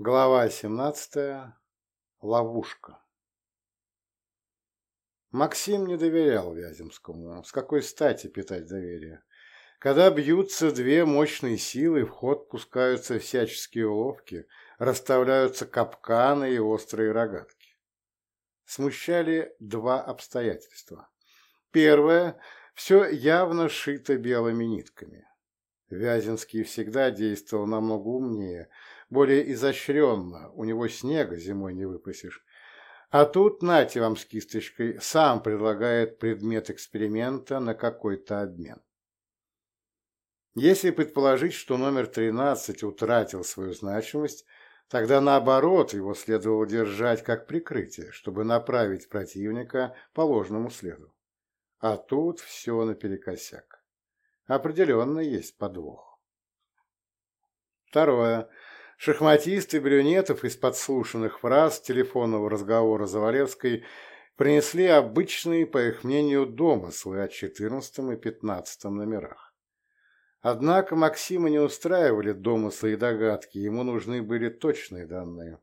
Глава 17. Ловушка. Максим не доверял Вяземскому. С какой стати питать доверие? Когда бьются две мощные силы, в ход пускаются всяческие уловки, расставляются капканы и острые рогатки. Смущали два обстоятельства. Первое – все явно шито белыми нитками. Вяземский всегда действовал намного умнее – более изощренно, у него снега зимой не выпасешь. А тут, нате вам с кисточкой, сам предлагает предмет эксперимента на какой-то обмен. Если предположить, что номер 13 утратил свою значимость, тогда наоборот его следовало держать как прикрытие, чтобы направить противника по ложному следу. А тут все наперекосяк. Определенно есть подвох. Второе. Шахматисты брюнетов из подслушанных фраз телефонного разговора Завалевской принесли обычные, по их мнению, домыслы о 14 и 15 номерах. Однако Максима не устраивали домыслы и догадки, ему нужны были точные данные.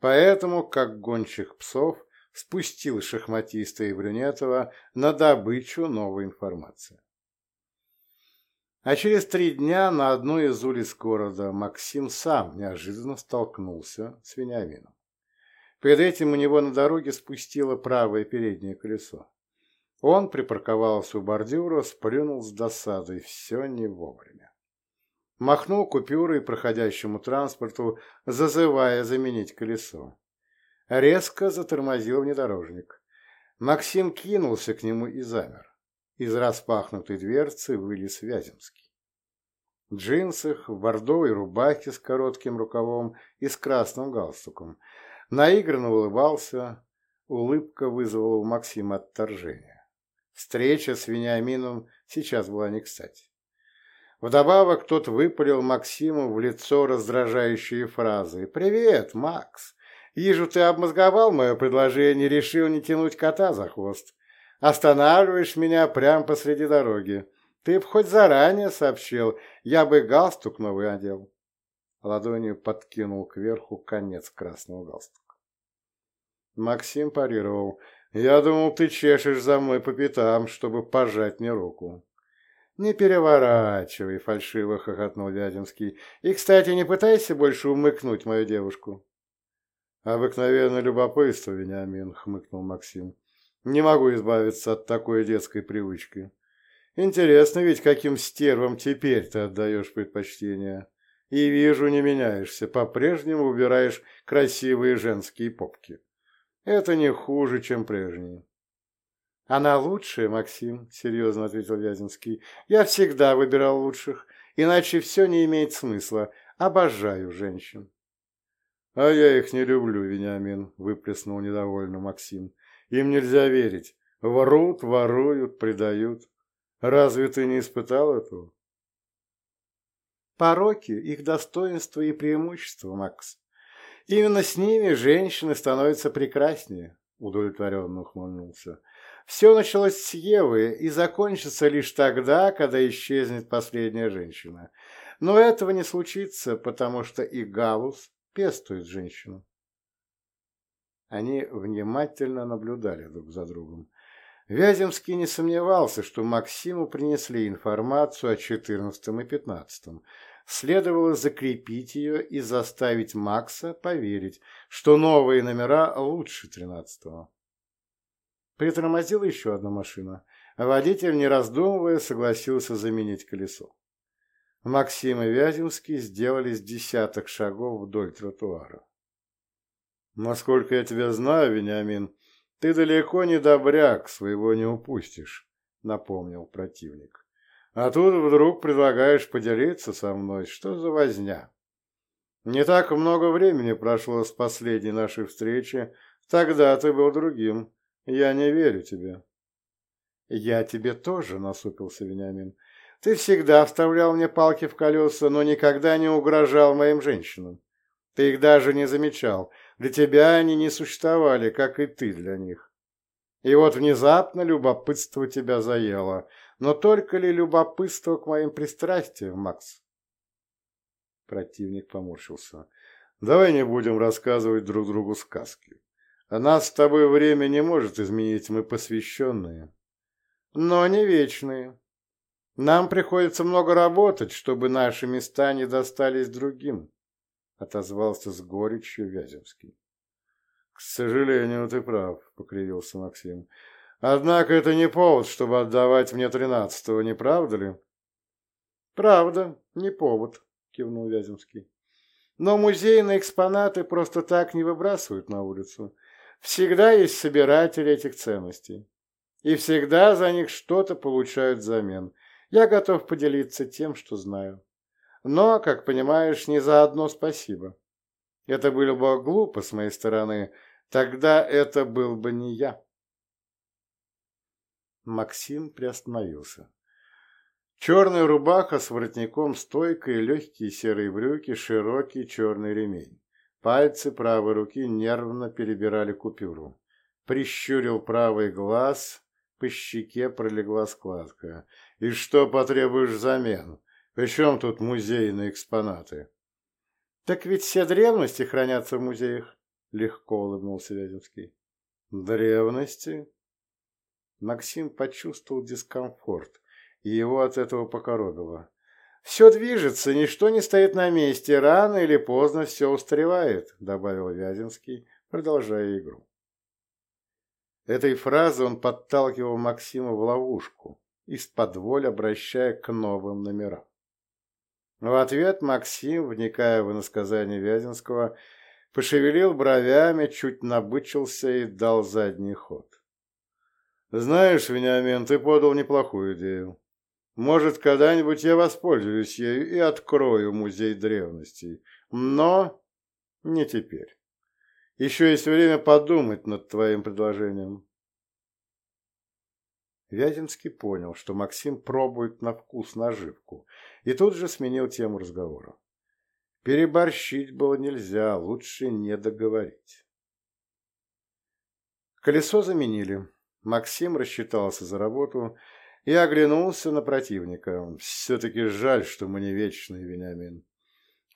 Поэтому, как гончих псов, спустил шахматиста и Брюнетова на добычу новой информации. А через три дня на одной из улиц города Максим сам неожиданно столкнулся с Вениамином. Перед этим у него на дороге спустило правое переднее колесо. Он припарковался у бордюра, сплюнул с досадой, все не вовремя. Махнул купюрой проходящему транспорту, зазывая заменить колесо. Резко затормозил внедорожник. Максим кинулся к нему и замер. Из распахнутой дверцы вылез Вяземский. В джинсах, в бордовой рубахе с коротким рукавом и с красным галстуком. Наигранно улыбался, улыбка вызвала у Максима отторжение. Встреча с Вениамином сейчас была не кстати. Вдобавок тот выпалил Максиму в лицо раздражающие фразы. «Привет, Макс! Вижу, ты обмозговал мое предложение, решил не тянуть кота за хвост. Останавливаешь меня прямо посреди дороги. Ты б хоть заранее сообщил, я бы галстук новый одел. Ладонью подкинул кверху конец красного галстука. Максим парировал. Я думал, ты чешешь за мной по пятам, чтобы пожать мне руку. «Не переворачивай», — фальшиво хохотнул Вяземский. «И, кстати, не пытайся больше умыкнуть мою девушку». «Обыкновенное любопытство, Вениамин», — хмыкнул Максим. Не могу избавиться от такой детской привычки. Интересно ведь, каким стервам теперь ты отдаешь предпочтение. И вижу, не меняешься, по-прежнему выбираешь красивые женские попки. Это не хуже, чем прежние. Она лучшая, Максим, серьезно ответил Вяземский. Я всегда выбирал лучших, иначе все не имеет смысла. Обожаю женщин. А я их не люблю, Вениамин, выплеснул недовольно Максим. Им нельзя верить. Воруют, воруют, предают. Разве ты не испытал этого? Пороки – их достоинство и преимущество, Макс. Именно с ними женщины становятся прекраснее, удовлетворенно ухмыльнулся. Все началось с Евы и закончится лишь тогда, когда исчезнет последняя женщина. Но этого не случится, потому что и Галус пестует женщину. Они внимательно наблюдали друг за другом. Вяземский не сомневался, что Максиму принесли информацию о 14 и 15. Следовало закрепить ее и заставить Макса поверить, что новые номера лучше 13-го. Притормозила еще одна машина. Водитель, не раздумывая, согласился заменить колесо. Максим и Вяземский сделали с десяток шагов вдоль тротуара. Насколько я тебя знаю, Вениамин, ты далеко не добряк, своего не упустишь, напомнил противник. А тут вдруг предлагаешь поделиться со мной. Что за возня? Не так много времени прошло с последней нашей встречи. Тогда ты был другим. Я не верю тебе. Я тебе тоже, насупился Вениамин. Ты всегда вставлял мне палки в колеса, но никогда не угрожал моим женщинам. Ты их даже не замечал. Для тебя они не существовали, как и ты для них. И вот внезапно любопытство тебя заело. Но только ли любопытство к моим пристрастиям, Макс? Противник поморщился. давай не будем рассказывать друг другу сказки. Нас с тобой время не может изменить, мы посвященные. Но не вечные. Нам приходится много работать, чтобы наши места не достались другим, — отозвался с горечью Вяземский. — К сожалению, ты прав, — покривился Максим. — Однако это не повод, чтобы отдавать мне тринадцатого, не правда ли? — Правда, не повод, — кивнул Вяземский. — Но музейные экспонаты просто так не выбрасывают на улицу. Всегда есть собиратели этих ценностей. И всегда за них что-то получают взамен. Я готов поделиться тем, что знаю. Но, как понимаешь, не за одно спасибо. Это было бы глупо с моей стороны. Тогда это был бы не я. Максим приостановился. Черная рубаха с воротником стойкой, легкие серые брюки, широкий черный ремень. Пальцы правой руки нервно перебирали купюру. Прищурил правый глаз, по щеке пролегла складка. «И что потребуешь взамен? Причем тут музейные экспонаты?» «Так ведь все древности хранятся в музеях», — легко улыбнулся Вяземский. «Древности?» Максим почувствовал дискомфорт, и его от этого покоробило. «Все движется, ничто не стоит на месте, рано или поздно все устаревает», — добавил Вяземский, продолжая игру. Этой фразой он подталкивал Максима в ловушку, из-под обращая к новым номерам. В ответ Максим, вникая в иносказание Вяземского, пошевелил бровями, чуть набычился и дал задний ход. «Знаешь, Вениамин, ты подал неплохую идею. Может, когда-нибудь я воспользуюсь ею и открою музей древностей. Но не теперь. Еще есть время подумать над твоим предложением. Вяземский понял, что Максим пробует на вкус наживку, и тут же сменил тему разговора. Переборщить было нельзя, лучше не договорить. Колесо заменили. Максим рассчитался за работу и оглянулся на противника. Все-таки жаль, что мы не вечные, Вениамин.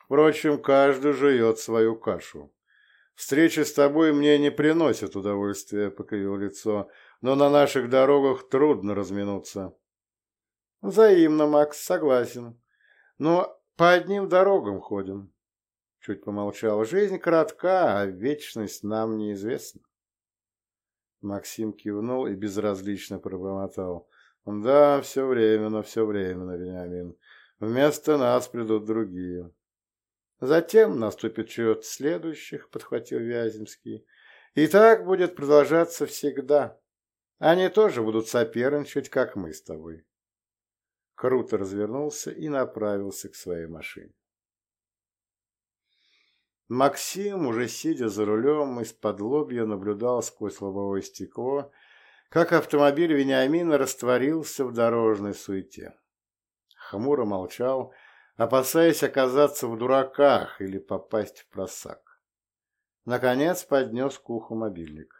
Впрочем, каждый жует свою кашу. Встреча с тобой мне не приносит удовольствия, — покривил лицо, — но на наших дорогах трудно разминуться. Взаимно, Макс, согласен. Но по одним дорогам ходим. Чуть помолчал. Жизнь коротка, а вечность нам неизвестна. Максим кивнул и безразлично пробормотал. Да, все временно, все временно, Вениамин. Вместо нас придут другие. Затем наступит черед следующих, подхватил Вяземский. И так будет продолжаться всегда. Они тоже будут соперничать, как мы с тобой. Круто развернулся и направился к своей машине. Максим, уже сидя за рулем, из-под лобья наблюдал сквозь лобовое стекло, как автомобиль Вениамина растворился в дорожной суете. Хмуро молчал, опасаясь оказаться в дураках или попасть в просак. Наконец поднес к уху мобильник.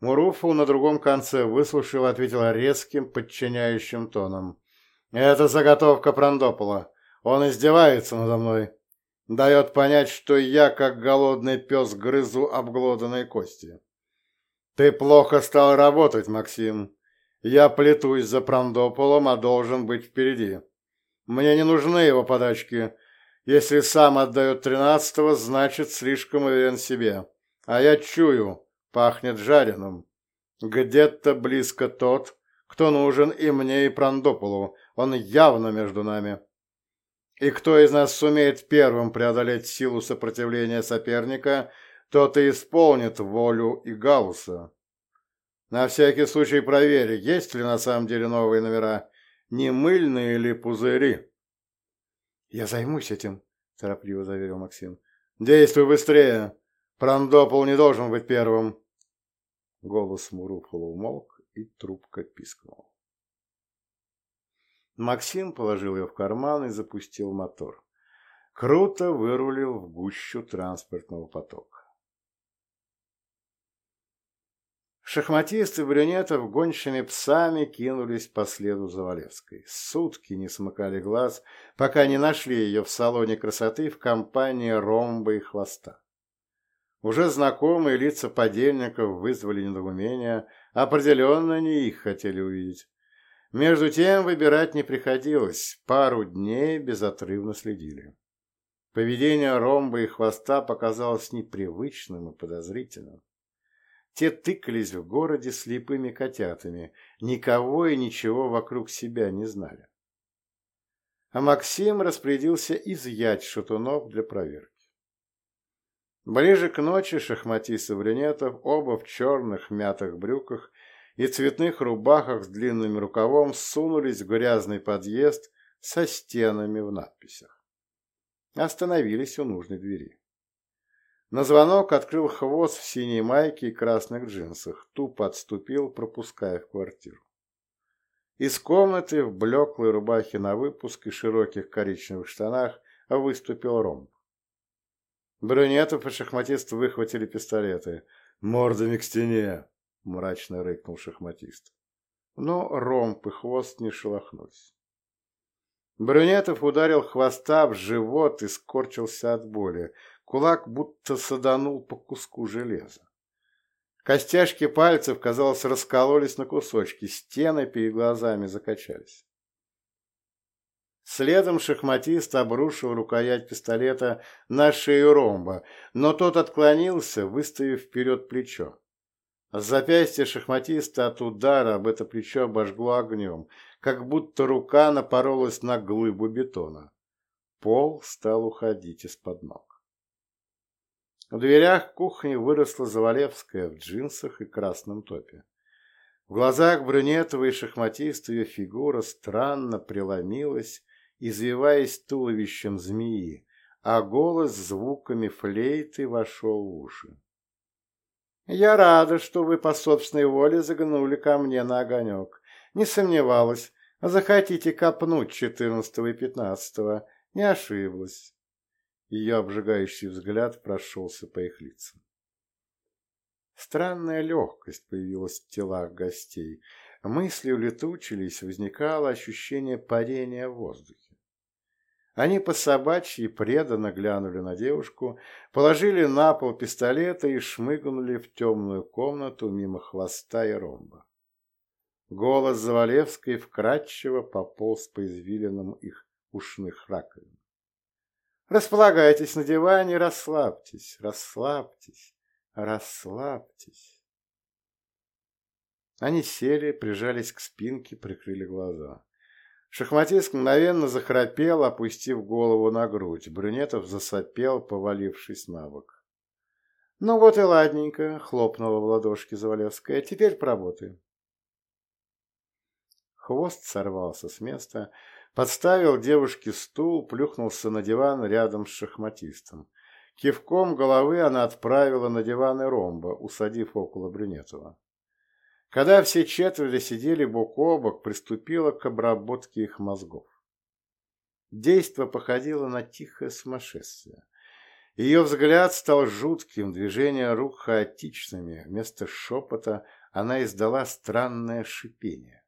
Муруфу на другом конце выслушал и ответил резким, подчиняющим тоном. «Это заготовка Прандопола. Он издевается надо мной. Дает понять, что я, как голодный пес, грызу обглоданные кости. «Ты плохо стал работать, Максим. Я плетусь за Прандополом, а должен быть впереди. Мне не нужны его подачки. Если сам отдает тринадцатого, значит, слишком уверен себе. А я чую, пахнет жареным. Где-то близко тот, кто нужен и мне, и Прандополу. Он явно между нами». И кто из нас сумеет первым преодолеть силу сопротивления соперника, тот и исполнит волю и Гаусса. На всякий случай проверь, есть ли на самом деле новые номера, не мыльные ли пузыри. Я займусь этим, торопливо заверил Максим. Действуй быстрее. Прандопол не должен быть первым. Голос Муруфала умолк, и трубка пискнула. Максим положил ее в карман и запустил мотор. Круто вырулил в гущу транспортного потока. Шахматисты брюнетов гончими псами кинулись по следу Завалевской. Сутки не смыкали глаз, пока не нашли ее в салоне красоты в компании ромба и хвоста. Уже знакомые лица подельников вызвали недоумение, определенно не их хотели увидеть. Между тем выбирать не приходилось, пару дней безотрывно следили. Поведение ромба и хвоста показалось непривычным и подозрительным. Те тыкались в городе слепыми котятами, никого и ничего вокруг себя не знали. А Максим распорядился изъять шатунов для проверки. Ближе к ночи шахматисты брюнетов, оба в черных мятых брюках и цветных рубахах с длинным рукавом, сунулись в грязный подъезд со стенами в надписях. Остановились у нужной двери. На звонок открыл хвост в синей майке и красных джинсах, тупо отступил, пропуская в квартиру. Из комнаты в блеклой рубахе на выпуск и широких коричневых штанах выступил ромб. Брюнетов и шахматист выхватили пистолеты. «Мордами к стене!» — мрачно рыкнул шахматист. Но ромб и хвост не шелохнулись. Брюнетов ударил хвоста в живот и скорчился от боли. Кулак будто саданул по куску железа. Костяшки пальцев, казалось, раскололись на кусочки, стены перед глазами закачались. Следом шахматист обрушил рукоять пистолета на шею ромба, но тот отклонился, выставив вперед плечо. Запястье шахматиста от удара об это плечо обожгло огнем, как будто рука напоролась на глыбу бетона. Пол стал уходить из-под ног. В дверях кухни выросла Завалевская в джинсах и красном топе. В глазах брюнетовой шахматиста ее фигура странно преломилась, извиваясь туловищем змеи, а голос звуками флейты вошел в уши. «Я рада, что вы по собственной воле заглянули ко мне на огонек. Не сомневалась, захотите копнуть четырнадцатого и пятнадцатого. Не ошиблась. Ее обжигающий взгляд прошелся по их лицам. Странная легкость появилась в телах гостей. Мысли улетучились, возникало ощущение парения в воздухе. Они по собачьи преданно глянули на девушку, положили на пол пистолеты и шмыгнули в темную комнату мимо хвоста и ромба. Голос Завалевской вкрадчиво пополз по извилинам их ушных раковин. Располагайтесь на диване, расслабьтесь, расслабьтесь, расслабьтесь. Они сели, прижались к спинке, прикрыли глаза. Шахматист мгновенно захрапел, опустив голову на грудь. Брюнетов засопел, повалившись на бок. «Ну вот и ладненько», — хлопнула в ладошки Завалевская. «Теперь поработаем». Хвост сорвался с места, — Подставил девушке стул, плюхнулся на диван рядом с шахматистом. Кивком головы она отправила на диван и ромба, усадив около Брюнетова. Когда все четверо сидели бок о бок, приступила к обработке их мозгов. Действо походило на тихое сумасшествие. Ее взгляд стал жутким, движения рук хаотичными. Вместо шепота она издала странное шипение.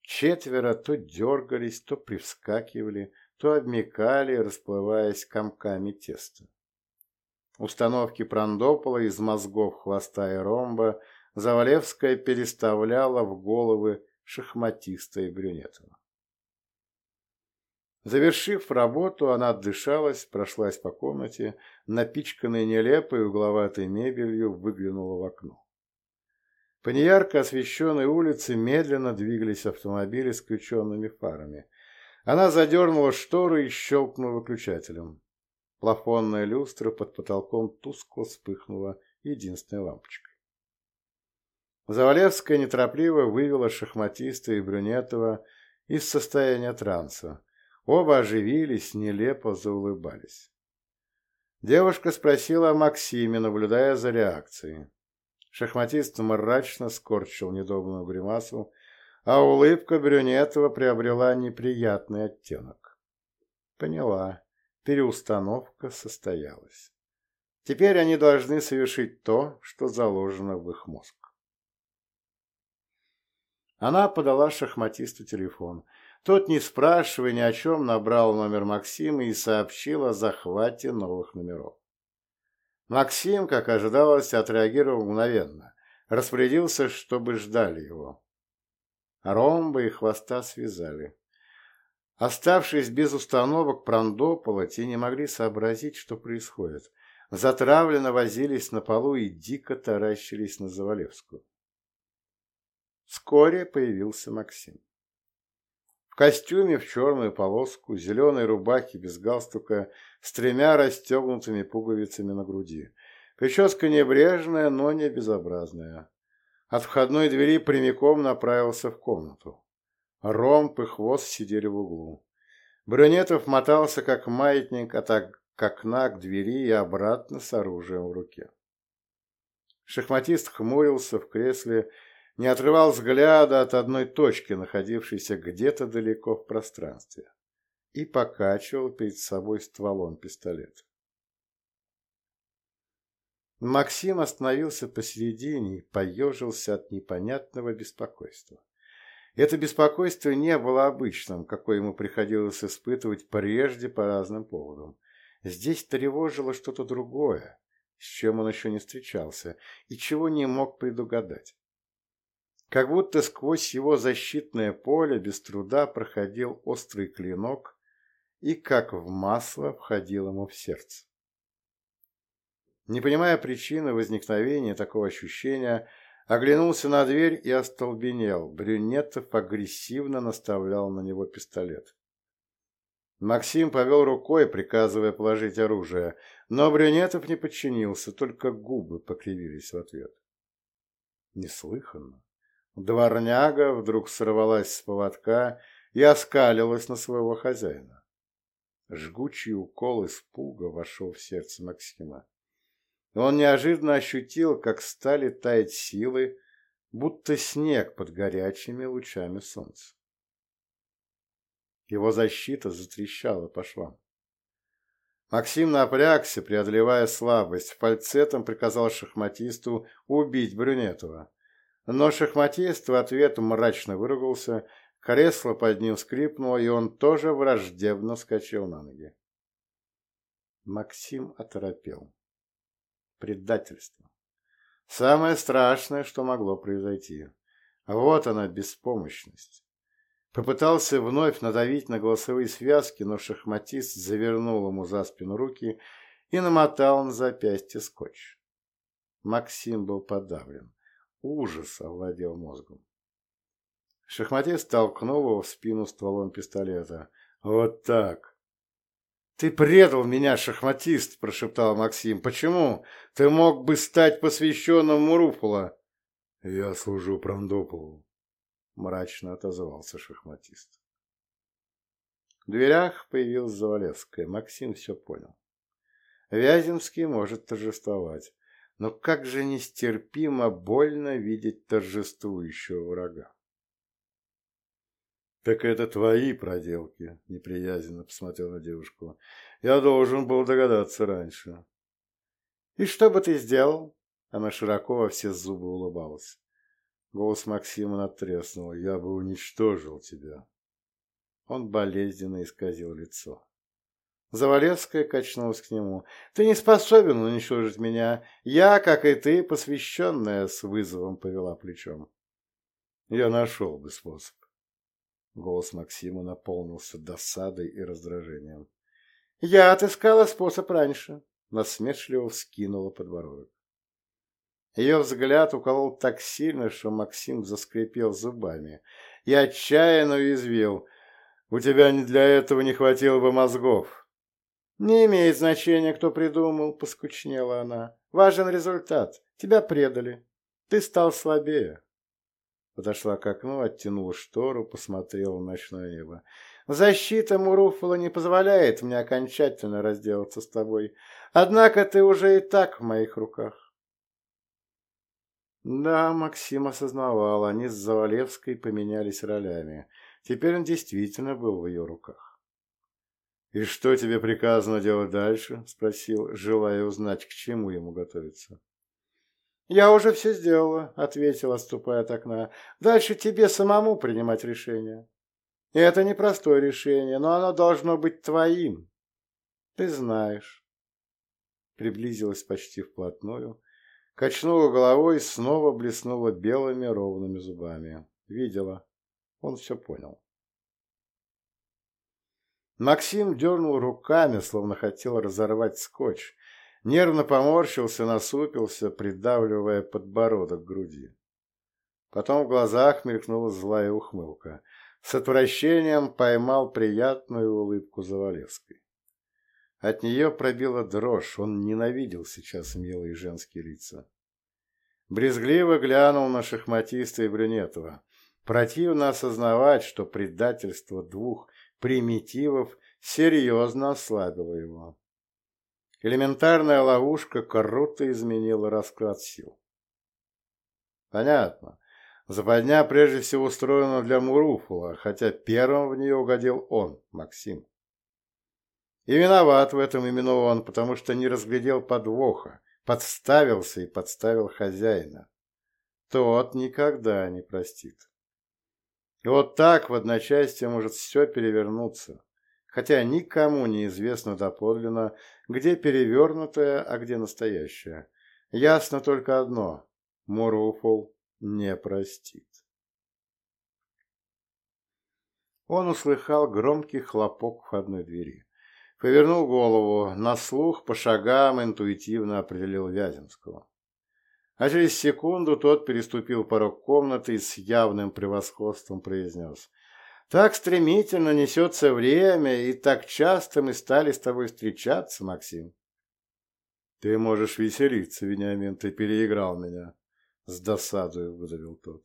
Четверо то дергались, то привскакивали, то обмекали, расплываясь комками теста. Установки Прандопола из мозгов хвоста и ромба Завалевская переставляла в головы шахматиста и Брюнетова. Завершив работу, она отдышалась, прошлась по комнате, напичканной нелепой угловатой мебелью, выглянула в окно. По неярко освещенной улице медленно двигались автомобили с включенными фарами. Она задернула шторы и щелкнула выключателем. Плафонная люстра под потолком тускло вспыхнула единственной лампочкой. Завалевская неторопливо вывела шахматиста и Брюнетова из состояния транса. Оба оживились, нелепо заулыбались. Девушка спросила о Максиме, наблюдая за реакцией. Шахматист мрачно скорчил недобрую гримасу, а улыбка Брюнетова приобрела неприятный оттенок. Поняла, переустановка состоялась. Теперь они должны совершить то, что заложено в их мозг. Она подала шахматисту телефон. Тот, не спрашивая ни о чем, набрал номер Максима и сообщил о захвате новых номеров. Максим, как ожидалось, отреагировал мгновенно. Распорядился, чтобы ждали его. Ромба и хвоста связали. Оставшись без установок Прандопола, те не могли сообразить, что происходит. Затравленно возились на полу и дико таращились на Завалевскую. Вскоре появился Максим. В костюме в черную полоску, зеленой рубахе без галстука, с тремя расстегнутыми пуговицами на груди. Прическа небрежная, но не безобразная. От входной двери прямиком направился в комнату. Ромп и хвост сидели в углу. Брюнетов мотался, как маятник, от окна к двери и обратно с оружием в руке. Шахматист хмурился в кресле, не отрывал взгляда от одной точки, находившейся где-то далеко в пространстве, и покачивал перед собой стволом пистолета. Максим остановился посередине и поежился от непонятного беспокойства. Это беспокойство не было обычным, какое ему приходилось испытывать прежде по разным поводам. Здесь тревожило что-то другое, с чем он еще не встречался и чего не мог предугадать. Как будто сквозь его защитное поле без труда проходил острый клинок и, как в масло, входил ему в сердце. Не понимая причины возникновения такого ощущения, Оглянулся на дверь и остолбенел. Брюнетов агрессивно наставлял на него пистолет. Максим повел рукой, приказывая положить оружие, но Брюнетов не подчинился, только губы покривились в ответ. Неслыханно. Дворняга вдруг сорвалась с поводка и оскалилась на своего хозяина. Жгучий укол испуга вошел в сердце Максима. Он неожиданно ощутил, как стали таять силы, будто снег под горячими лучами солнца. Его защита затрещала по швам. Максим напрягся, преодолевая слабость, фальцетом приказал шахматисту убить Брюнетова. Но шахматист в ответ мрачно выругался, кресло под ним скрипнуло, и он тоже враждебно вскочил на ноги. Максим оторопел. Предательство. Самое страшное, что могло произойти. Вот она, беспомощность. Попытался вновь надавить на голосовые связки, но шахматист завернул ему за спину руки и намотал на запястье скотч. Максим был подавлен. Ужас овладел мозгом. Шахматист толкнул его в спину стволом пистолета. «Вот так! «Ты предал меня, шахматист!» – прошептал Максим. «Почему? Ты мог бы стать посвященным Муруфула!» «Я служу Прандополу», – мрачно отозвался шахматист. В дверях появилась Завалевская. Максим все понял. Вяземский может торжествовать, но как же нестерпимо больно видеть торжествующего врага. «Так это твои проделки», — неприязненно посмотрел на девушку. «Я должен был догадаться раньше». «И что бы ты сделал?» Она широко во все зубы улыбалась. Голос Максима натреснул. «Я бы уничтожил тебя». Он болезненно исказил лицо. Завалевская качнулась к нему. «Ты не способен уничтожить меня. Я, как и ты, посвященная, с вызовом повела плечом». «Я нашел бы способ». Голос Максима наполнился досадой и раздражением. «Я отыскала способ раньше», — насмешливо вскинула подбородок. Ее взгляд уколол так сильно, что Максим заскрипел зубами и отчаянно уязвил. «У тебя для этого не хватило бы мозгов». «Не имеет значения, кто придумал», — поскучнела она. «Важен результат. Тебя предали. Ты стал слабее». Подошла к окну, оттянула штору, посмотрела в ночное небо. «Защита Муруфала не позволяет мне окончательно разделаться с тобой. Однако ты уже и так в моих руках». Да, Максим осознавал, они с Завалевской поменялись ролями. Теперь он действительно был в ее руках. «И что тебе приказано делать дальше?» – спросил, желая узнать, к чему ему готовиться. «Я уже все сделала», — ответил, отступая от окна. «Дальше тебе самому принимать решение. И это непростое решение, но оно должно быть твоим. Ты знаешь». Приблизилась почти вплотную, качнула головой и снова блеснула белыми ровными зубами. Видела. Он все понял. Максим дернул руками, словно хотел разорвать скотч. Нервно поморщился, насупился, придавливая подбородок к груди. Потом в глазах мелькнула злая ухмылка. С отвращением поймал приятную улыбку Завалевской. От нее пробила дрожь, он ненавидел сейчас милые женские лица. Брезгливо глянул на шахматиста и Брюнетова. Противно осознавать, что предательство двух примитивов серьезно ослабило его. Элементарная ловушка круто изменила расклад сил. Понятно. Западня прежде всего устроена для Муруфула, хотя первым в нее угодил он, Максим. И виноват в этом именно он, потому что не разглядел подвоха, подставился и подставил хозяина. Тот никогда не простит. И вот так в одночасье может все перевернуться, хотя никому не известно доподлинно, где перевернутое, а где настоящее. Ясно только одно – Муруфул не простит. Он услыхал громкий хлопок входной двери. Повернул голову, на слух по шагам интуитивно определил Вяземского. А через секунду тот переступил порог комнаты и с явным превосходством произнес. «Так стремительно несется время, и так часто мы стали с тобой встречаться, Максим». «Ты можешь веселиться, Вениамин, ты переиграл меня», — с досадой выдавил тот.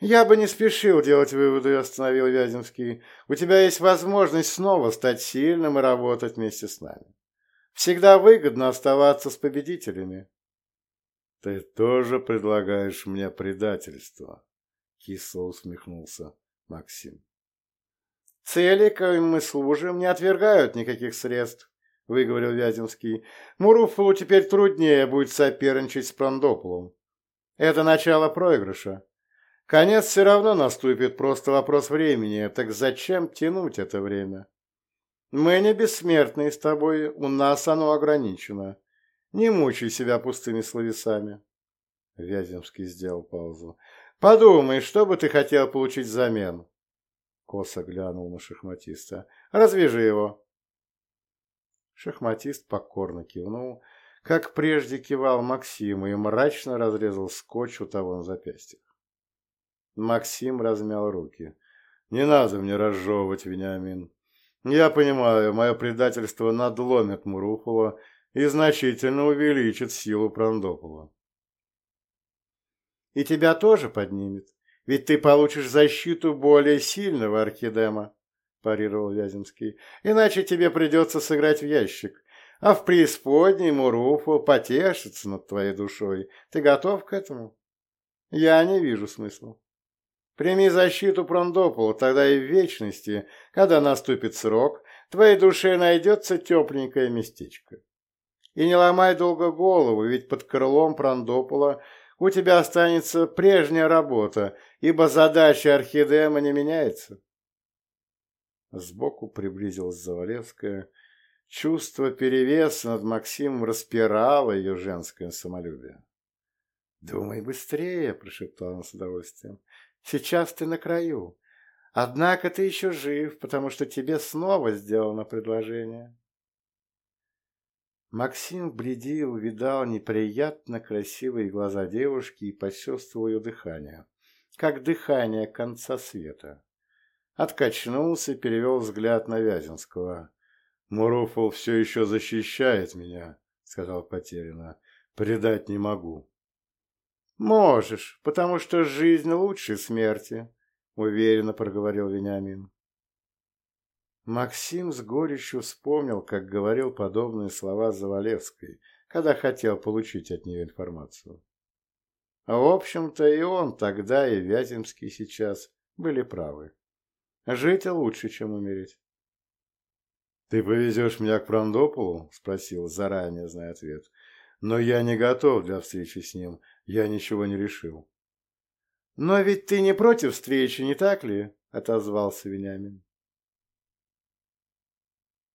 «Я бы не спешил делать выводы», — остановил Вяземский. «У тебя есть возможность снова стать сильным и работать вместе с нами. Всегда выгодно оставаться с победителями». «Ты тоже предлагаешь мне предательство?» — кисло усмехнулся Максим. «Цели, коим мы служим, не отвергают никаких средств», — выговорил Вяземский. «Муруфулу теперь труднее будет соперничать с Прандополом. Это начало проигрыша. Конец все равно наступит, просто вопрос времени. Так зачем тянуть это время? Мы не бессмертные с тобой, у нас оно ограничено. Не мучай себя пустыми словесами. Вяземский сделал паузу. Подумай, что бы ты хотел получить взамен? Косо глянул на шахматиста. Развяжи его. Шахматист покорно кивнул, как прежде кивал Максиму и мрачно разрезал скотч у того на запястьях. Максим размял руки. «Не надо мне разжевывать, Вениамин. Я понимаю, мое предательство надломит Муруфова и значительно увеличит силу Прандопола. И тебя тоже поднимет, ведь ты получишь защиту более сильного Архидема, парировал Вяземский. Иначе тебе придется сыграть в ящик, а в преисподней Муруфу потешится над твоей душой. Ты готов к этому? Я не вижу смысла. Прими защиту Прандопола, тогда и в вечности, когда наступит срок, твоей душе найдется тепленькое местечко. И не ломай долго голову, ведь под крылом Прандопола у тебя останется прежняя работа, ибо задача Архидема не меняется. Сбоку приблизилась Завалевская. Чувство перевеса над Максимом распирало ее женское самолюбие. «Думай быстрее», — прошептал он с удовольствием. «Сейчас ты на краю. Однако ты еще жив, потому что тебе снова сделано предложение». Максим вблизи увидал неприятно красивые глаза девушки и почувствовал ее дыхание, как дыхание конца света. Откачнулся и перевел взгляд на Вяземского. «Муруфов все еще защищает меня», — сказал потерянно. «Предать не могу». «Можешь, потому что жизнь лучше смерти», — уверенно проговорил Вениамин. Максим с горечью вспомнил, как говорил подобные слова Завалевской, когда хотел получить от нее информацию. В общем-то, и он тогда, и Вяземский сейчас были правы. Жить лучше, чем умереть. «Ты повезешь меня к Прандополу?» – спросил, заранее зная ответ. «Но я не готов для встречи с ним. Я ничего не решил. «Но ведь ты не против встречи, не так ли?» – отозвался Вениамин.